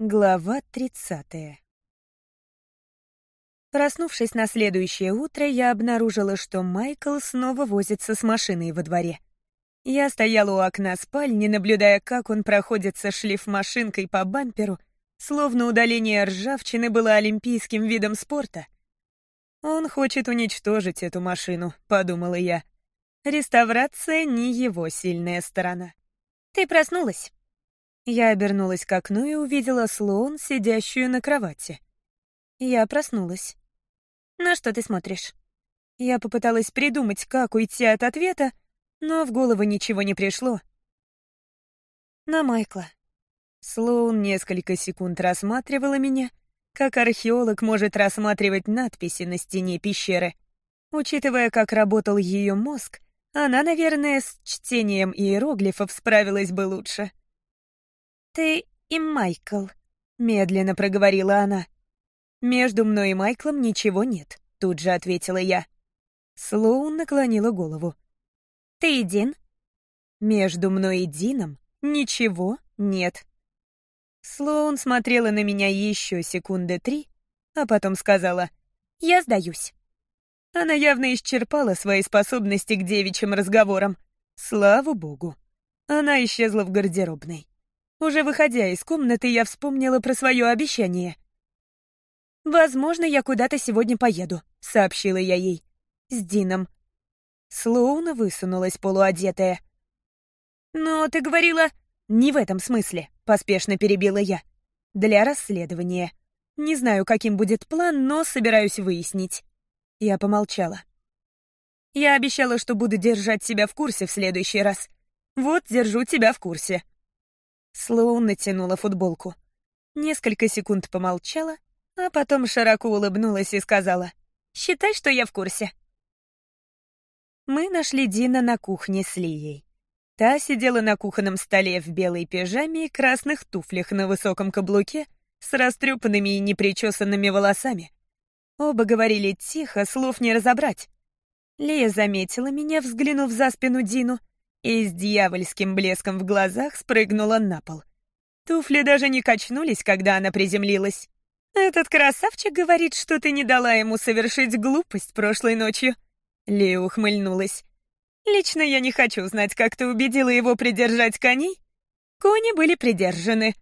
Глава 30 Проснувшись на следующее утро, я обнаружила, что Майкл снова возится с машиной во дворе. Я стояла у окна спальни, наблюдая, как он проходится шлифмашинкой по бамперу, словно удаление ржавчины было олимпийским видом спорта. «Он хочет уничтожить эту машину», — подумала я. Реставрация — не его сильная сторона. «Ты проснулась?» Я обернулась к окну и увидела Слоун, сидящую на кровати. Я проснулась. «На что ты смотришь?» Я попыталась придумать, как уйти от ответа, но в голову ничего не пришло. На Майкла. Слоун несколько секунд рассматривала меня, как археолог может рассматривать надписи на стене пещеры. Учитывая, как работал ее мозг, она, наверное, с чтением иероглифов справилась бы лучше. «Ты и Майкл», — медленно проговорила она. «Между мной и Майклом ничего нет», — тут же ответила я. Слоун наклонила голову. «Ты и Дин?» «Между мной и Дином ничего нет». Слоун смотрела на меня еще секунды три, а потом сказала «Я сдаюсь». Она явно исчерпала свои способности к девичьим разговорам. Слава богу. Она исчезла в гардеробной. Уже выходя из комнаты, я вспомнила про свое обещание. «Возможно, я куда-то сегодня поеду», — сообщила я ей. «С Дином». Слоуна высунулась полуодетая. «Но ты говорила...» «Не в этом смысле», — поспешно перебила я. «Для расследования. Не знаю, каким будет план, но собираюсь выяснить». Я помолчала. «Я обещала, что буду держать себя в курсе в следующий раз. Вот, держу тебя в курсе», Слоун натянула футболку. Несколько секунд помолчала, а потом широко улыбнулась и сказала, «Считай, что я в курсе». Мы нашли Дина на кухне с Лией. Та сидела на кухонном столе в белой пижаме и красных туфлях на высоком каблуке с растрепанными и непричесанными волосами. Оба говорили тихо, слов не разобрать. Лия заметила меня, взглянув за спину Дину — и с дьявольским блеском в глазах спрыгнула на пол. Туфли даже не качнулись, когда она приземлилась. «Этот красавчик говорит, что ты не дала ему совершить глупость прошлой ночью». Ли ухмыльнулась. «Лично я не хочу знать, как ты убедила его придержать коней. Кони были придержаны.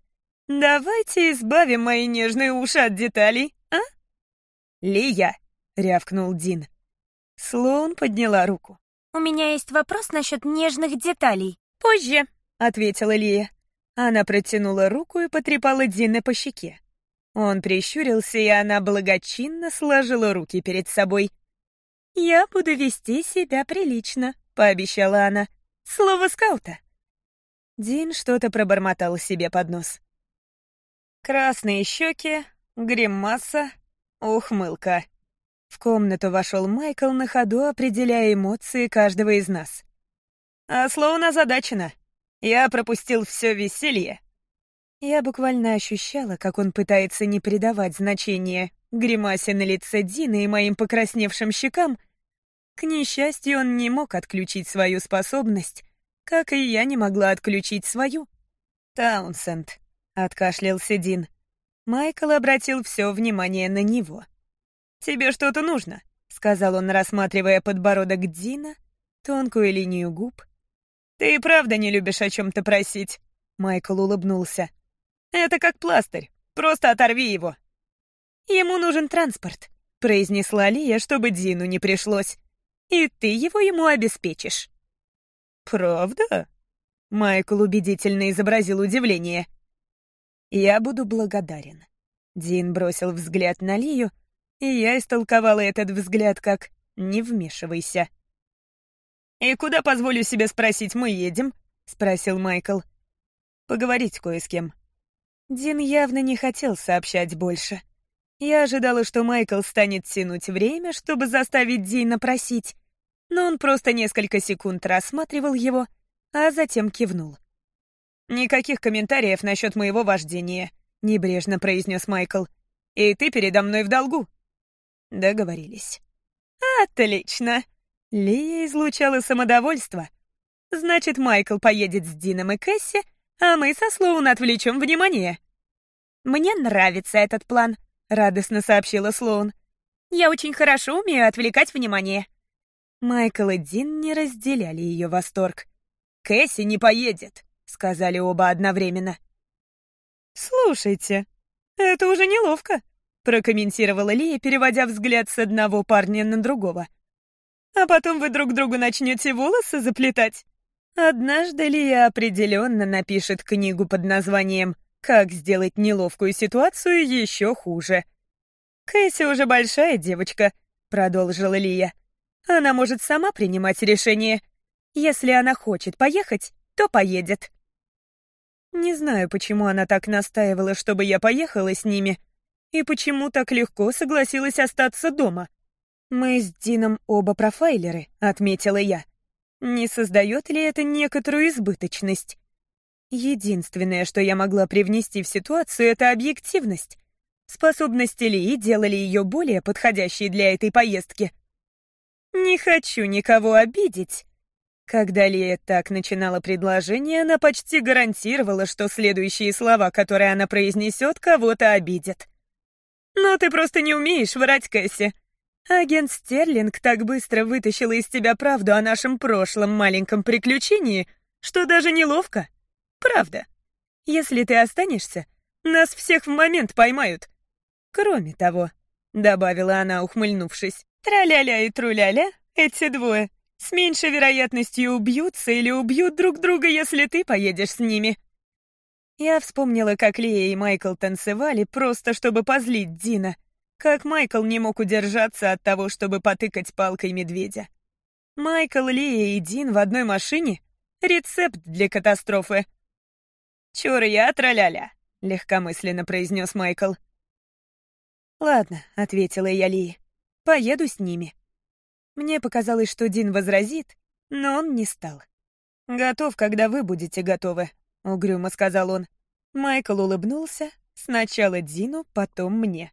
Давайте избавим мои нежные уши от деталей, а?» «Лия!» — рявкнул Дин. Слоун подняла руку. «У меня есть вопрос насчет нежных деталей». «Позже», — ответила Лия. Она протянула руку и потрепала Дина по щеке. Он прищурился, и она благочинно сложила руки перед собой. «Я буду вести себя прилично», — пообещала она. «Слово скаута». Дин что-то пробормотал себе под нос. Красные щеки, гримаса, ухмылка. В комнату вошел Майкл на ходу, определяя эмоции каждого из нас. А словно озадачена. Я пропустил все веселье. Я буквально ощущала, как он пытается не придавать значения гримасе на лице Дины и моим покрасневшим щекам. К несчастью, он не мог отключить свою способность, как и я не могла отключить свою. «Таунсенд», — откашлялся Дин. Майкл обратил все внимание на него. «Тебе что-то нужно», — сказал он, рассматривая подбородок Дина, тонкую линию губ. «Ты и правда не любишь о чем-то просить», — Майкл улыбнулся. «Это как пластырь, просто оторви его». «Ему нужен транспорт», — произнесла Лия, чтобы Дину не пришлось. «И ты его ему обеспечишь». «Правда?» — Майкл убедительно изобразил удивление. «Я буду благодарен». Дин бросил взгляд на Лию, и я истолковала этот взгляд как «не вмешивайся». «И куда, позволю себе спросить, мы едем?» — спросил Майкл. «Поговорить кое с кем». Дин явно не хотел сообщать больше. Я ожидала, что Майкл станет тянуть время, чтобы заставить Дина просить, но он просто несколько секунд рассматривал его, а затем кивнул. «Никаких комментариев насчет моего вождения», — небрежно произнес Майкл. «И ты передо мной в долгу». Договорились. Отлично. Лия излучала самодовольство. Значит, Майкл поедет с Дином и Кэсси, а мы со Слоун отвлечем внимание. «Мне нравится этот план», — радостно сообщила Слоун. «Я очень хорошо умею отвлекать внимание». Майкл и Дин не разделяли ее восторг. «Кэсси не поедет», — сказали оба одновременно. «Слушайте, это уже неловко», — прокомментировала Лия, переводя взгляд с одного парня на другого. «А потом вы друг другу начнете волосы заплетать». Однажды Лия определенно напишет книгу под названием «Как сделать неловкую ситуацию еще хуже». «Кэсси уже большая девочка», — продолжила Лия. «Она может сама принимать решение. Если она хочет поехать, то поедет». Не знаю, почему она так настаивала, чтобы я поехала с ними, и почему так легко согласилась остаться дома. Мы с Дином оба профайлеры, отметила я. Не создает ли это некоторую избыточность? Единственное, что я могла привнести в ситуацию, это объективность. Способности Лии делали ее более подходящей для этой поездки. «Не хочу никого обидеть». Когда Лия так начинала предложение, она почти гарантировала, что следующие слова, которые она произнесет, кого-то обидят. «Но ты просто не умеешь врать, Кэсси. Агент Стерлинг так быстро вытащила из тебя правду о нашем прошлом маленьком приключении, что даже неловко. Правда. Если ты останешься, нас всех в момент поймают. Кроме того, — добавила она, ухмыльнувшись, — траля-ля и труля-ля, эти двое, с меньшей вероятностью убьются или убьют друг друга, если ты поедешь с ними. Я вспомнила, как Лия и Майкл танцевали, просто чтобы позлить Дина — как Майкл не мог удержаться от того, чтобы потыкать палкой медведя. Майкл, Лия и Дин в одной машине — рецепт для катастрофы. «Чур я, траля-ля», — легкомысленно произнес Майкл. «Ладно», — ответила я Лии, — «поеду с ними». Мне показалось, что Дин возразит, но он не стал. «Готов, когда вы будете готовы», — угрюмо сказал он. Майкл улыбнулся, сначала Дину, потом мне.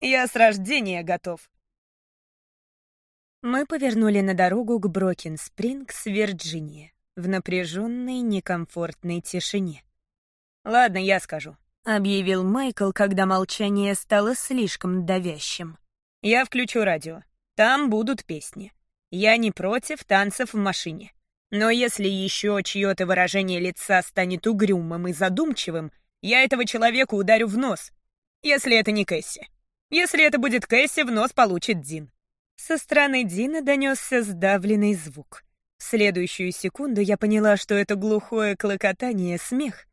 Я с рождения готов. Мы повернули на дорогу к Брокен-Спрингс, Вирджиния, в напряженной, некомфортной тишине. «Ладно, я скажу», — объявил Майкл, когда молчание стало слишком давящим. «Я включу радио. Там будут песни. Я не против танцев в машине. Но если еще чье-то выражение лица станет угрюмым и задумчивым, я этого человека ударю в нос, если это не Кэсси. Если это будет Кэсси, в нос получит Дин». Со стороны Дина донесся сдавленный звук. В следующую секунду я поняла, что это глухое клокотание — смех.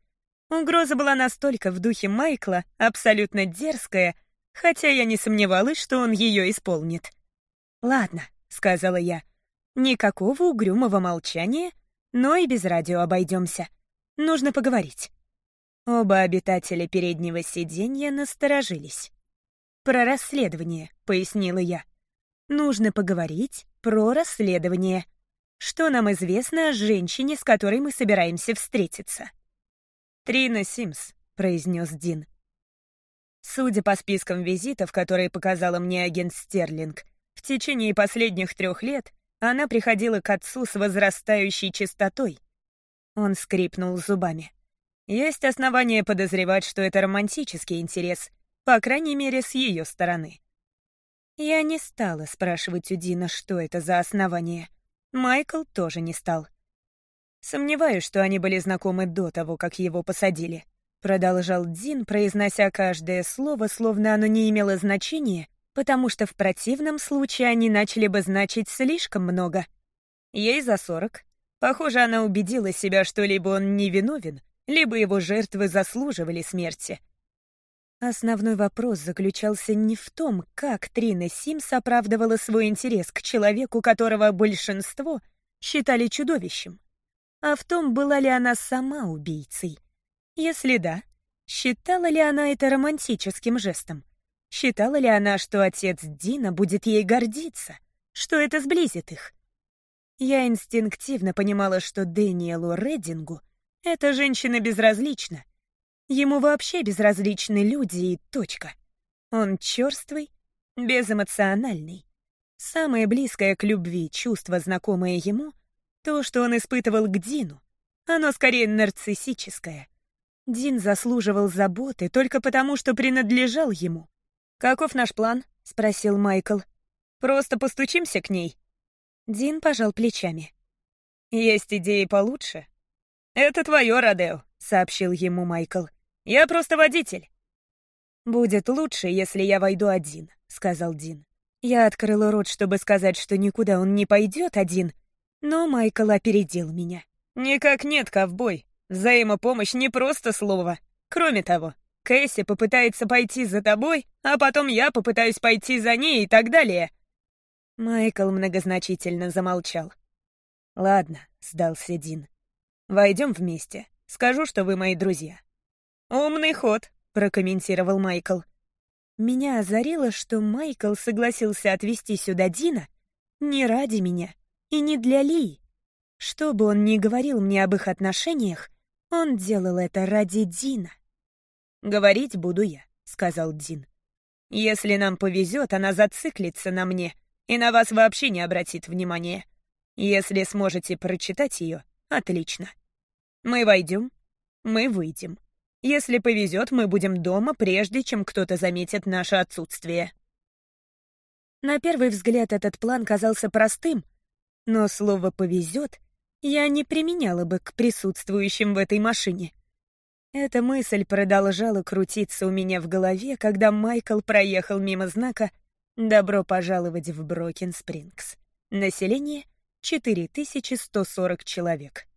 Угроза была настолько в духе Майкла, абсолютно дерзкая, хотя я не сомневалась, что он ее исполнит. «Ладно», — сказала я, — «никакого угрюмого молчания, но и без радио обойдемся. Нужно поговорить». Оба обитателя переднего сиденья насторожились про расследование», — пояснила я. «Нужно поговорить про расследование. Что нам известно о женщине, с которой мы собираемся встретиться?» «Трина Симс», — произнес Дин. Судя по спискам визитов, которые показала мне агент Стерлинг, в течение последних трех лет она приходила к отцу с возрастающей частотой. Он скрипнул зубами. Есть основания подозревать, что это романтический интерес, по крайней мере, с ее стороны. Я не стала спрашивать у Дина, что это за основание. Майкл тоже не стал. Сомневаюсь, что они были знакомы до того, как его посадили. Продолжал Дин, произнося каждое слово, словно оно не имело значения, потому что в противном случае они начали бы значить слишком много. Ей за сорок. Похоже, она убедила себя, что либо он невиновен, либо его жертвы заслуживали смерти. Основной вопрос заключался не в том, как Трина Симс оправдывала свой интерес к человеку, которого большинство считали чудовищем, а в том, была ли она сама убийцей. Если да, считала ли она это романтическим жестом? Считала ли она, что отец Дина будет ей гордиться, что это сблизит их? Я инстинктивно понимала, что Дэниелу Реддингу эта женщина безразлична, Ему вообще безразличны люди и точка. Он черствый, безэмоциональный. Самое близкое к любви чувство, знакомое ему, то, что он испытывал к Дину, оно скорее нарциссическое. Дин заслуживал заботы только потому, что принадлежал ему. «Каков наш план?» — спросил Майкл. «Просто постучимся к ней?» Дин пожал плечами. «Есть идеи получше?» «Это твое, Родео», — сообщил ему Майкл. «Я просто водитель». «Будет лучше, если я войду один», — сказал Дин. Я открыла рот, чтобы сказать, что никуда он не пойдет один, но Майкл опередил меня. «Никак нет, ковбой. Взаимопомощь не просто слово. Кроме того, Кэсси попытается пойти за тобой, а потом я попытаюсь пойти за ней и так далее». Майкл многозначительно замолчал. «Ладно», — сдался Дин. «Войдем вместе. Скажу, что вы мои друзья». «Умный ход», — прокомментировал Майкл. Меня озарило, что Майкл согласился отвезти сюда Дина не ради меня и не для Ли. Что бы он ни говорил мне об их отношениях, он делал это ради Дина. «Говорить буду я», — сказал Дин. «Если нам повезет, она зациклится на мне и на вас вообще не обратит внимания. Если сможете прочитать ее, отлично. Мы войдем, мы выйдем. Если повезет, мы будем дома, прежде чем кто-то заметит наше отсутствие». На первый взгляд этот план казался простым, но слово «повезет» я не применяла бы к присутствующим в этой машине. Эта мысль продолжала крутиться у меня в голове, когда Майкл проехал мимо знака «Добро пожаловать в Брокен-Спрингс». Население — 4140 человек.